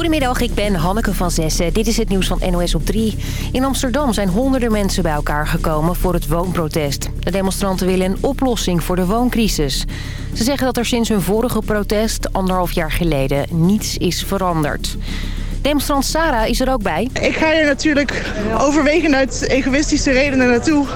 Goedemiddag, ik ben Hanneke van Zessen. Dit is het nieuws van NOS op 3. In Amsterdam zijn honderden mensen bij elkaar gekomen voor het woonprotest. De demonstranten willen een oplossing voor de wooncrisis. Ze zeggen dat er sinds hun vorige protest, anderhalf jaar geleden, niets is veranderd. Demonstrant Sarah is er ook bij. Ik ga hier natuurlijk overwegend uit egoïstische redenen naartoe.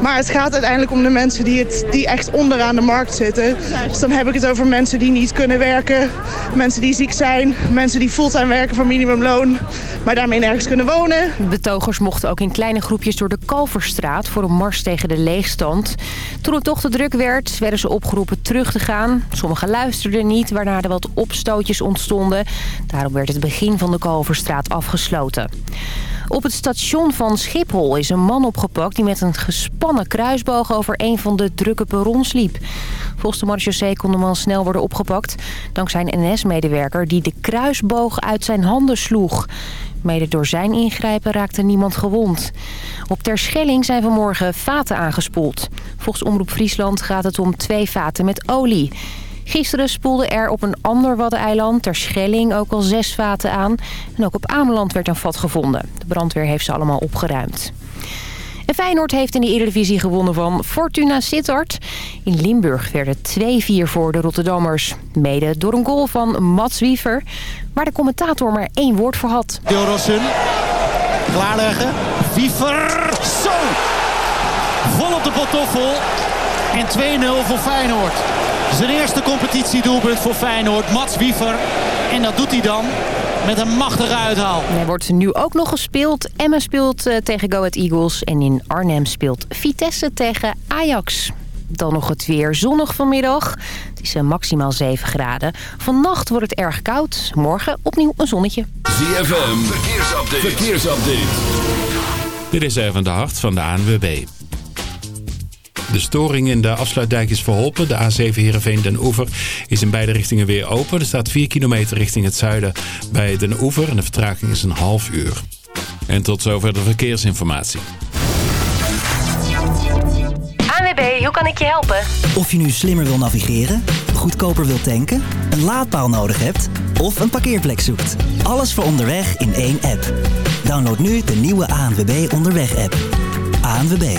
Maar het gaat uiteindelijk om de mensen die, het, die echt onderaan de markt zitten. Dus dan heb ik het over mensen die niet kunnen werken. Mensen die ziek zijn. Mensen die fulltime werken voor minimumloon. Maar daarmee nergens kunnen wonen. Betogers mochten ook in kleine groepjes door de Kalverstraat... voor een mars tegen de leegstand. Toen het toch te druk werd, werden ze opgeroepen terug te gaan. Sommigen luisterden niet, waarna er wat opstootjes ontstonden. Daarom werd het begin van de Kalverstraat afgesloten. Op het station van Schiphol is een man opgepakt... die met een gespannen kruisboog over een van de drukke perrons liep. Volgens de marechaussee kon de man snel worden opgepakt... dankzij een NS-medewerker die de kruisboog uit zijn handen sloeg. Mede door zijn ingrijpen raakte niemand gewond. Op Terschelling zijn vanmorgen vaten aangespoeld. Volgens Omroep Friesland gaat het om twee vaten met olie... Gisteren spoelde er op een ander Waddeneiland, ter Schelling, ook al zes vaten aan. En ook op Ameland werd een vat gevonden. De brandweer heeft ze allemaal opgeruimd. En Feyenoord heeft in de Eredivisie gewonnen van Fortuna Sittard. In Limburg werden 2-4 voor de Rotterdammers. Mede door een goal van Mats Wiever, waar de commentator maar één woord voor had. Deelrossen, klaarleggen, Wiever, zo! Vol op de pantoffel en 2-0 voor Feyenoord. Zijn eerste competitiedoelpunt voor Feyenoord, Mats Wiever. En dat doet hij dan met een machtige uithaal. Hij wordt nu ook nog gespeeld. Emma speelt uh, tegen Go Ahead Eagles en in Arnhem speelt Vitesse tegen Ajax. Dan nog het weer zonnig vanmiddag. Het is uh, maximaal 7 graden. Vannacht wordt het erg koud. Morgen opnieuw een zonnetje. ZFM, verkeersupdate. verkeersupdate. Dit is even de hart van de ANWB. De storing in de afsluitdijk is verholpen. De A7 Heerenveen Den Oever is in beide richtingen weer open. Er staat 4 kilometer richting het zuiden bij Den Oever. En de vertraging is een half uur. En tot zover de verkeersinformatie. ANWB, hoe kan ik je helpen? Of je nu slimmer wil navigeren, goedkoper wil tanken, een laadpaal nodig hebt... of een parkeerplek zoekt. Alles voor onderweg in één app. Download nu de nieuwe ANWB Onderweg-app. ANWB.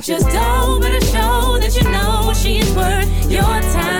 Not just dough, but a show that you know she's worth your time.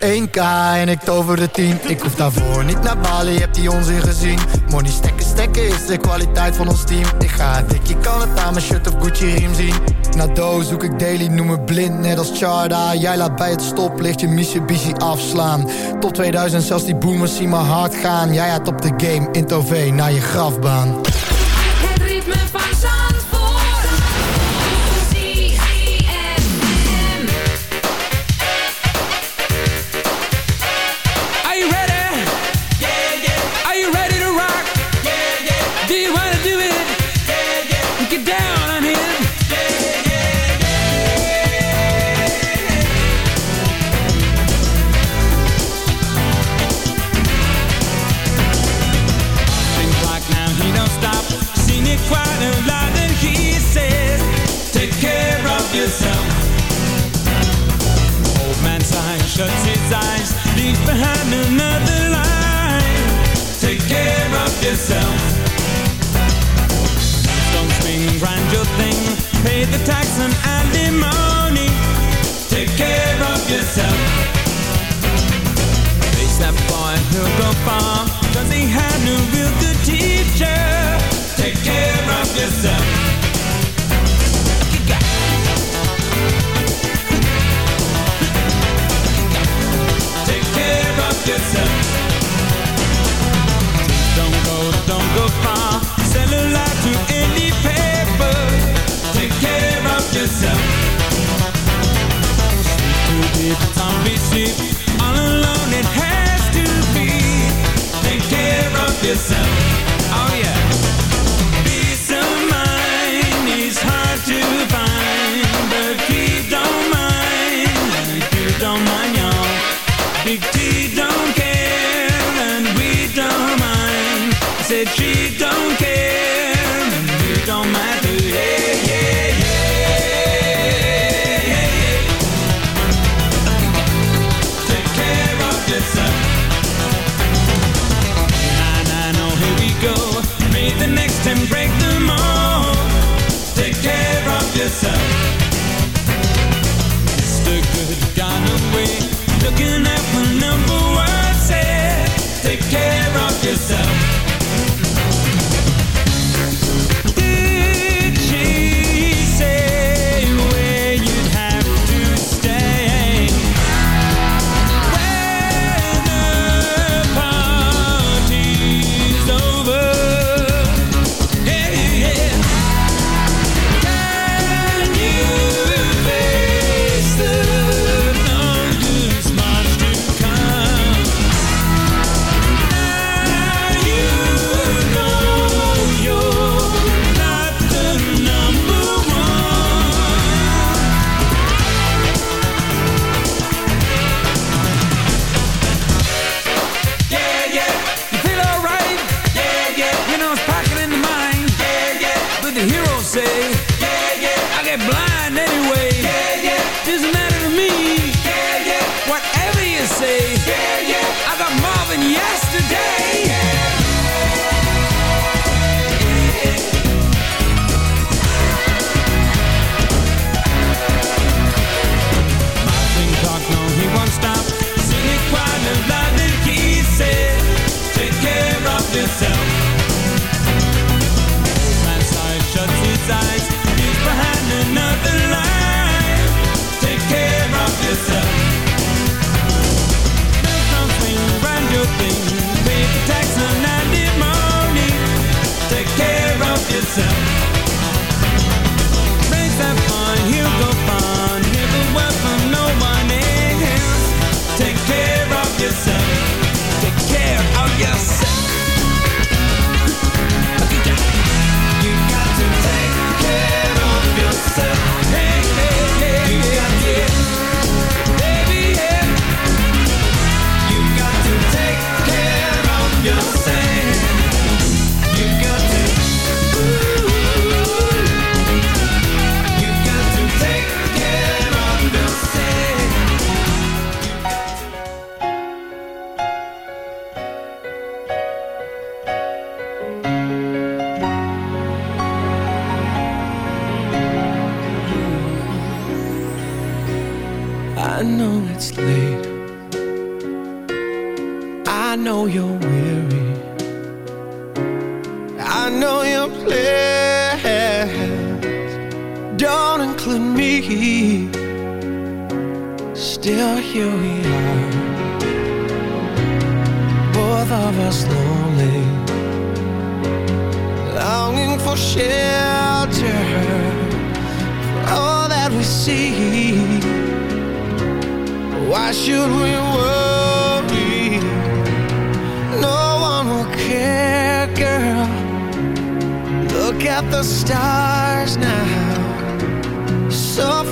1k en ik tover de 10 Ik hoef daarvoor niet naar Bali, heb die onzin gezien. Money stekken, stekken is de kwaliteit van ons team. Ik ga dik, je kan het aan mijn shirt of Gucci riem zien. Na doos zoek ik daily, noem me blind, net als Charda. Jij laat bij het stoplicht je Mitsubishi afslaan. Top 2000, zelfs die boomers zien me hard gaan. Jij had op de game, in Tove, naar je grafbaan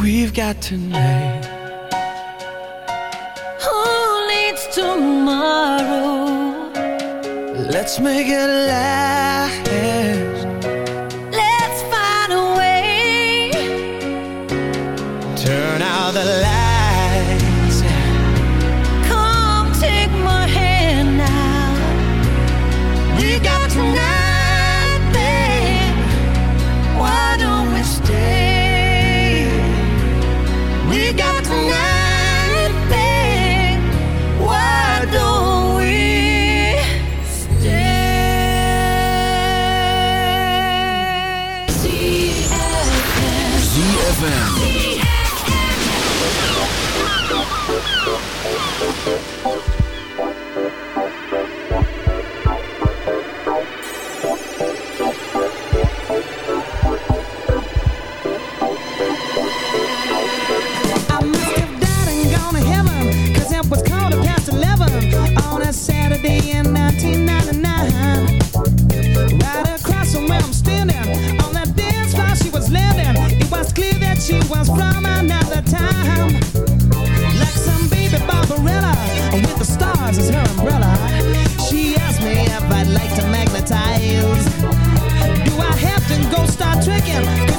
we've got tonight. Who needs tomorrow? Let's make it last.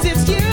it's you.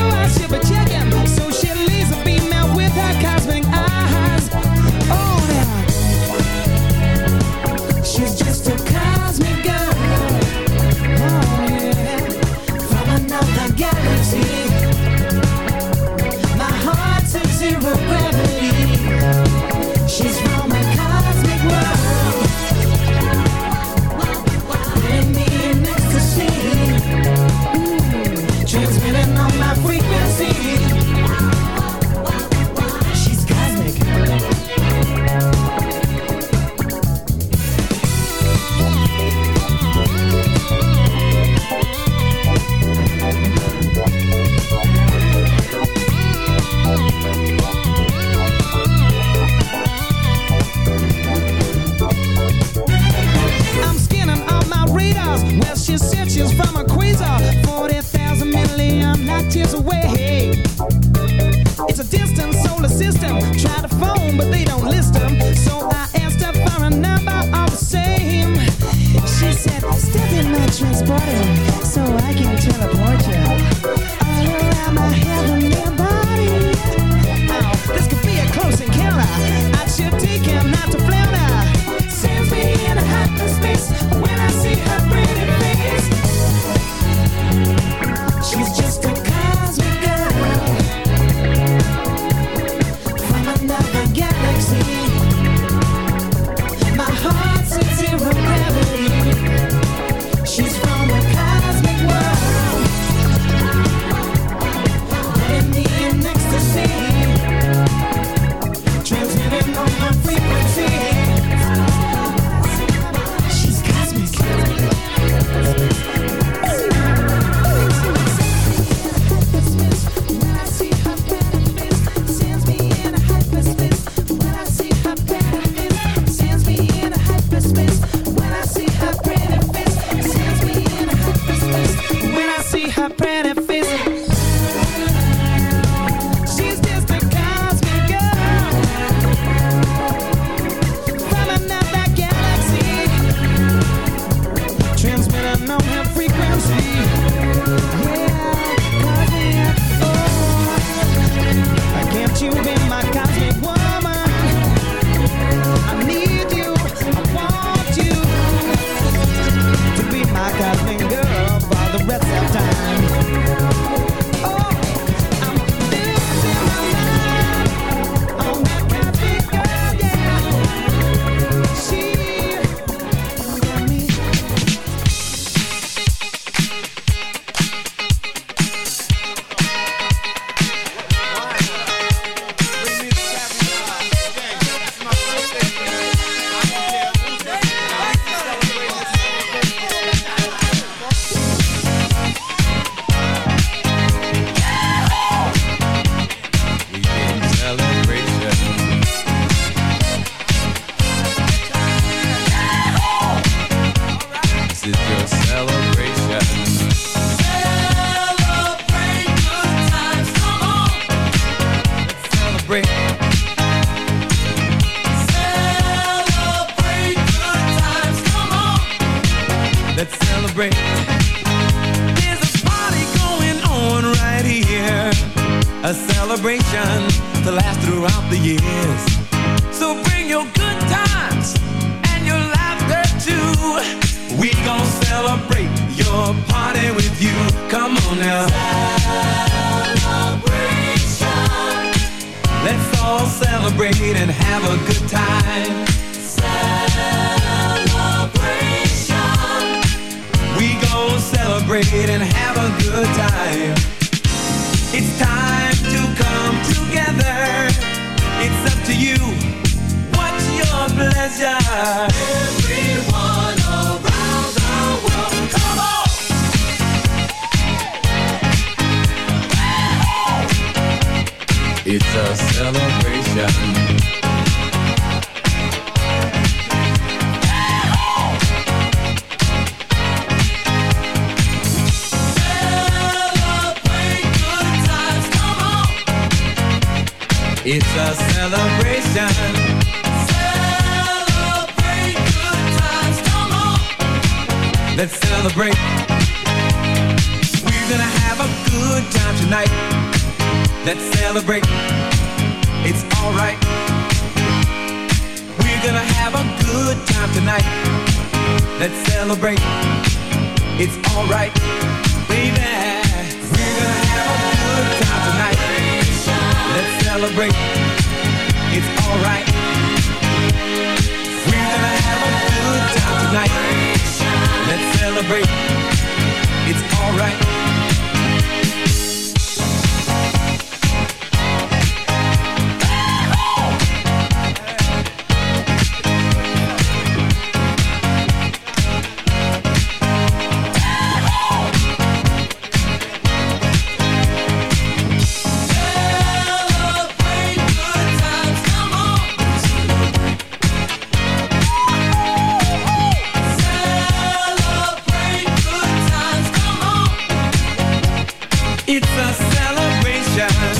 Yeah.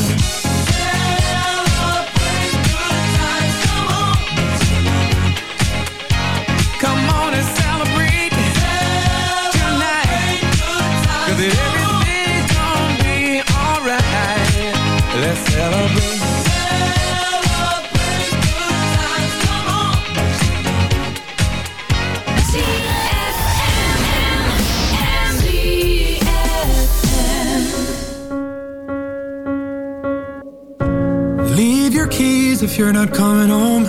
you're not coming home.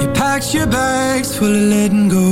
You packed your bags full of letting go.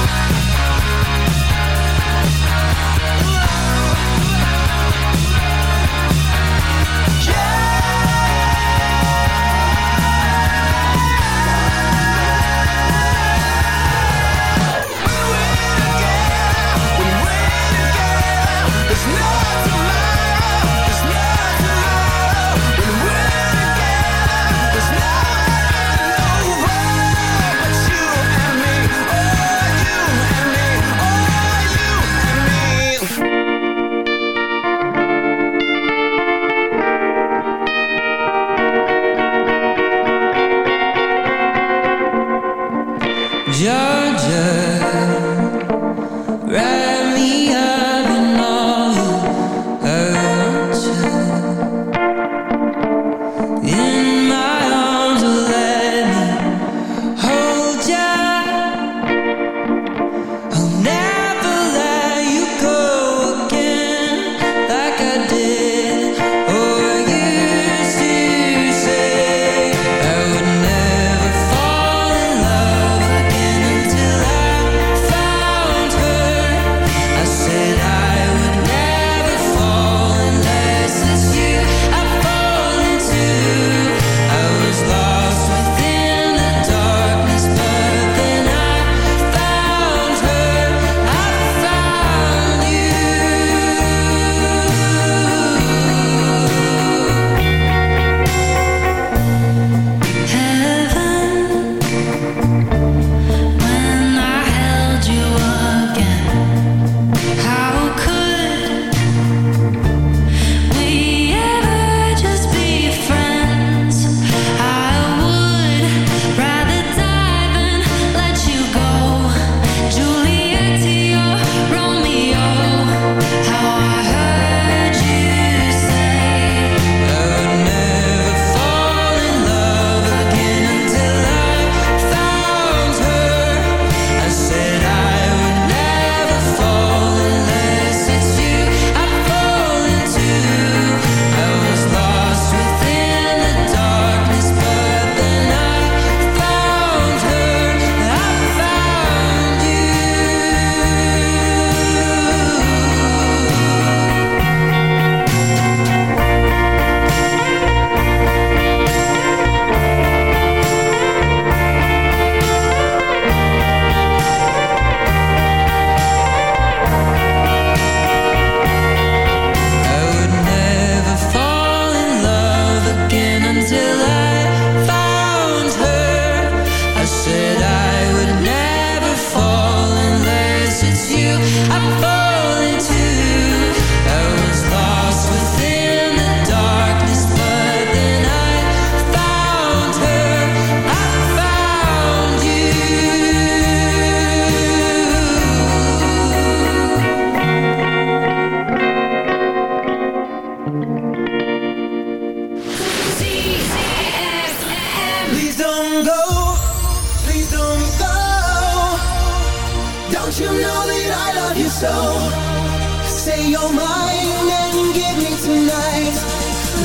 You're mine and give me tonight.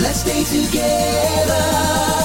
Let's stay together.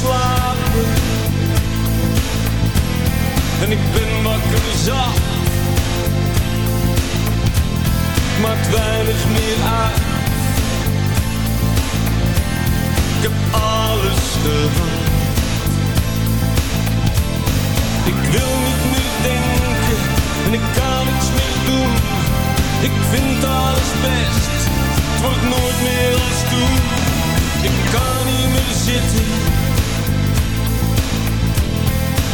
Slapen. En ik ben wakker zat. maakt weinig meer uit. Ik heb alles gehad. Ik wil niet meer denken en ik kan niets meer doen. Ik vind alles best, het wordt nooit meer als toen. Ik kan niet meer zitten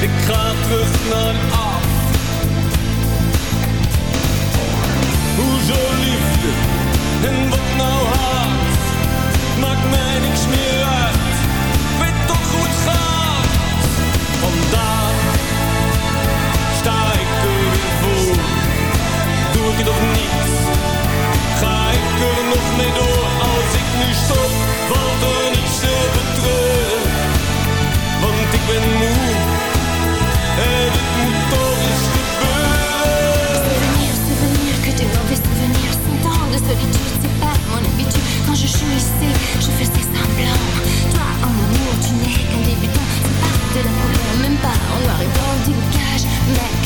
Ik ga terug naar af. Hoezo liefde en wat nou haat? Maakt mij niks meer uit. Ik weet toch hoe het gaat. Vandaag sta ik er voor. Doe ik het of niet? Ga ik er nog mee door? Als ik nu stop, valt er niets te betreuren. Want ik ben solitude, c'est pas mon habitude. Quand je jouissais, je faisais semblant. Toi, en amour, tu n'es qu'un débutant. C'est pas de la couleur, même pas en noir et blanc. Dégage, mec,